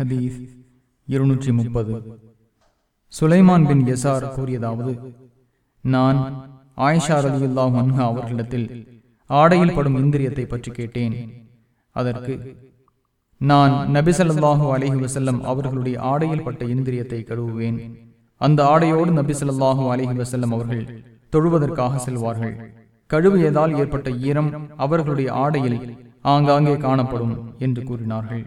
ஹதீஸ் இருநூற்றி முப்பது. சுலைமான் பின் எசார் கூறியதாவது நான் ஆயிஷா ரலியுல்லாஹு மன்ஹா அவர்களிடத்தில் ஆடையில் படும் இந்திரியத்தை பற்றி கேட்டேன். அதற்கு நான் நபிசல்லாஹு ஸல்லல்லாஹு வசல்லம் அவர்களுடைய ஆடையில் பட்ட இந்திரியத்தை கழுவுவேன். அந்த ஆடையோடு நபிசல்லாஹு ஸல்லல்லாஹு வசல்லம் அவர்கள் தொழுவதற்காக செல்வார்கள். கழுவியதால் ஏற்பட்ட ஈரம் அவர்களுடைய ஆடையில் ஆங்காங்கே காணப்படும் என்று கூறினார்கள்.